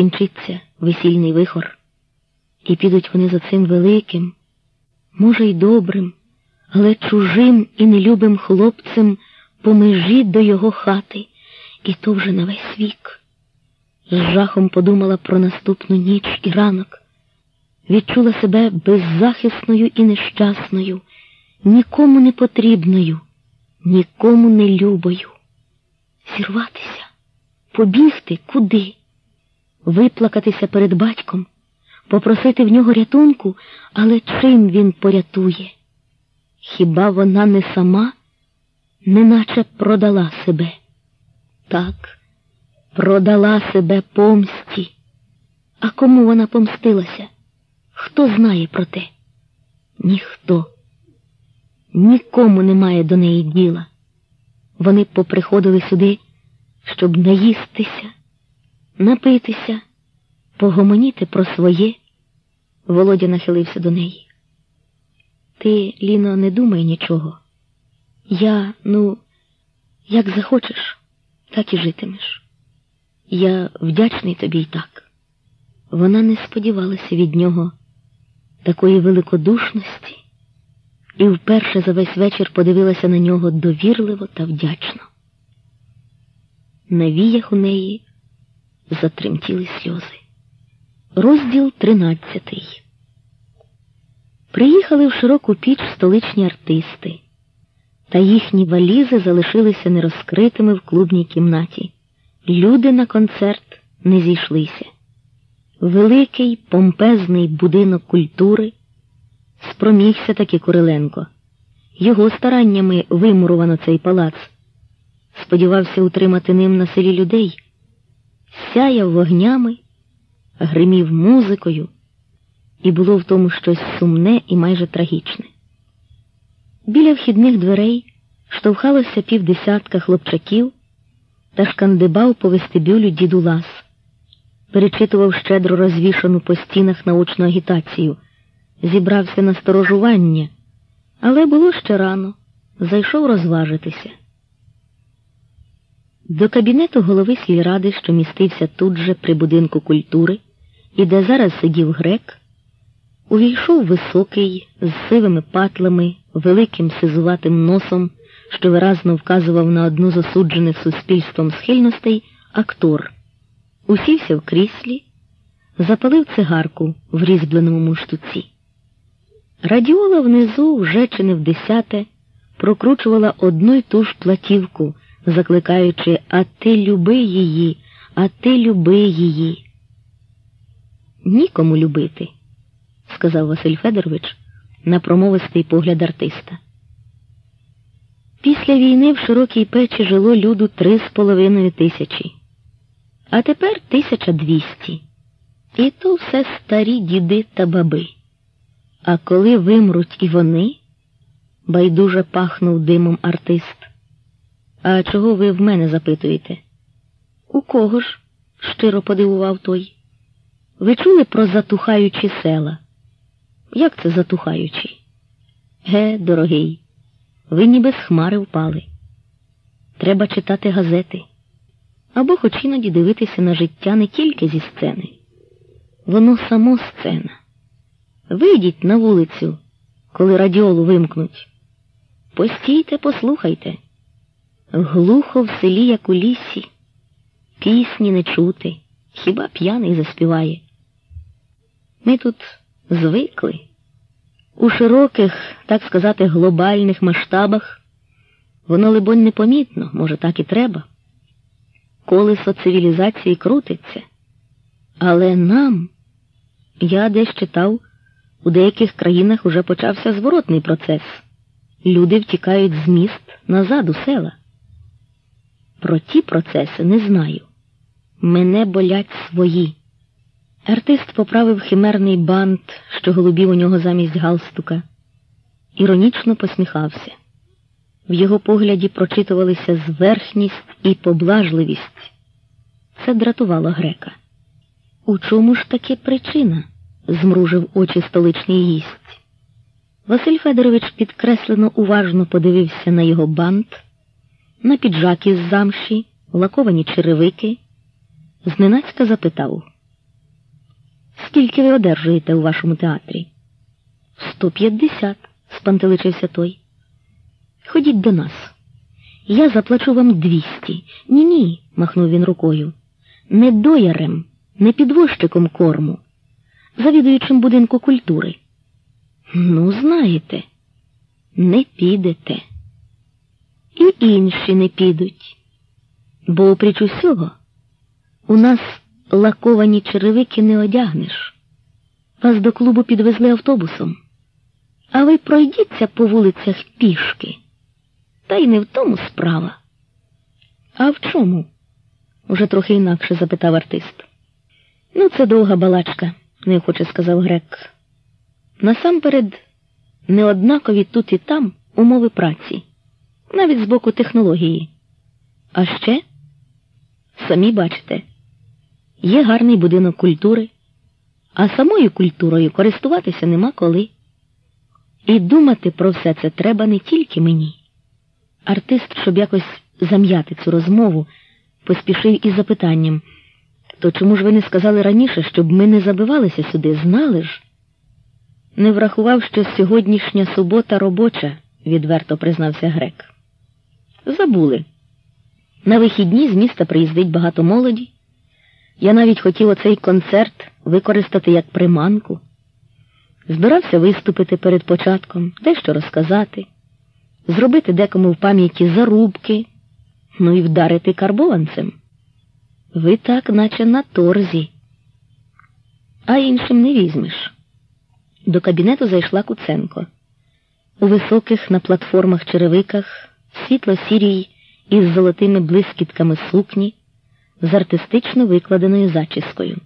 скінчиться весільний вихор, і підуть вони за цим великим, може, й добрим, але чужим і нелюбим хлопцем по межі до його хати, і то вже на весь вік. З жахом подумала про наступну ніч і ранок, відчула себе беззахисною і нещасною, нікому не потрібною, нікому не любою. Зірватися, побігти куди? Виплакатися перед батьком, попросити в нього рятунку, але чим він порятує? Хіба вона не сама, неначе продала себе? Так, продала себе помсті. А кому вона помстилася? Хто знає про те? Ніхто. Нікому немає до неї діла. Вони поприходили сюди, щоб наїстися, напитися, погомоніти про своє. Володя нахилився до неї. Ти, Ліно, не думай нічого. Я, ну, як захочеш, так і житимеш. Я вдячний тобі й так. Вона не сподівалася від нього такої великодушності і вперше за весь вечір подивилася на нього довірливо та вдячно. На віях у неї затремтіли сльози. Розділ тринадцятий. Приїхали в широку піч столичні артисти, та їхні валізи залишилися нерозкритими в клубній кімнаті. Люди на концерт не зійшлися. Великий помпезний будинок культури спромігся таки Куриленко. Його стараннями вимурувано цей палац. Сподівався утримати ним на селі людей, сяяв вогнями, гримів музикою, і було в тому щось сумне і майже трагічне. Біля вхідних дверей штовхалося півдесятка хлопчаків та шкандибав по вестибюлю діду Лас, перечитував щедро розвішану по стінах научну агітацію, зібрався на сторожування, але було ще рано, зайшов розважитися. До кабінету голови сільради, що містився тут же при будинку культури, і де зараз сидів грек, увійшов високий, з сивими патлами, великим сизуватим носом, що виразно вказував на одну з осуджених суспільством схильностей, актор, усівся в кріслі, запалив цигарку в різьбленому муштуці. Радіола внизу вже чи не в десяте прокручувала одну й ту ж платівку, закликаючи А ти люби її, а ти люби її. Нікому любити, сказав Василь Федорович на промовистий погляд артиста. Після війни в широкій печі жило люду три з половиною тисячі, а тепер тисяча двісті. І то все старі діди та баби. А коли вимруть і вони, байдуже пахнув димом артист. А чого ви в мене запитуєте? У кого ж? щиро подивував той. Ви чули про затухаючі села? Як це затухаючі? Ге, дорогий, ви ніби з хмари впали. Треба читати газети або хоч іноді дивитися на життя не тільки зі сцени. Воно само сцена. Вийдіть на вулицю, коли радіолу вимкнуть. Постійте, послухайте. Глухо в селі, як у лісі, пісні не чути, хіба п'яний заспіває. Ми тут звикли. У широких, так сказати, глобальних масштабах воно, либонь, непомітно, може, так і треба. Колесо цивілізації крутиться. Але нам, я десь читав, у деяких країнах уже почався зворотний процес. Люди втікають з міст назад у села. Про ті процеси не знаю. Мене болять свої. Артист поправив химерний бант, що голубів у нього замість галстука, іронічно посміхався. В його погляді прочитувалися зверхність і поблажливість. Це дратувало грека. У чому ж таки причина? змружив очі столичний гість. Василь Федорович підкреслено уважно подивився на його бант, на піджак із замші, лаковані черевики, зненацька запитав Скільки ви одержуєте у вашому театрі? Сто п'ятдесят, спантеличився той. Ходіть до нас. Я заплачу вам двісті. Ні, ні, махнув він рукою. Не доярем, не підвозчиком корму, завідуючим будинку культури. Ну, знаєте, не підете. І інші не підуть. Бо, опріч усього, у нас лаковані черевики не одягнеш. Вас до клубу підвезли автобусом, а ви пройдіться по вулицях пішки. Та й не в тому справа. А в чому? уже трохи інакше запитав артист. Ну, це довга балачка, неохоче сказав грек. Насамперед, неоднакові тут і там умови праці, навіть з боку технології. А ще, самі бачите, є гарний будинок культури, а самою культурою користуватися нема коли. І думати про все це треба не тільки мені. Артист, щоб якось зам'яти цю розмову, поспішив із запитанням то чому ж ви не сказали раніше, щоб ми не забивалися сюди, знали ж? Не врахував, що сьогоднішня субота робоча, відверто признався грек. Забули. На вихідні з міста приїздить багато молоді. Я навіть хотів оцей концерт використати як приманку. Збирався виступити перед початком, дещо розказати, зробити декому в пам'яті зарубки, ну і вдарити карбованцем. Ви так, наче на торзі, а іншим не візьмеш. До кабінету зайшла Куценко. У високих на платформах черевиках, світло сірій із золотими блискітками сукні, з артистично викладеною зачіскою.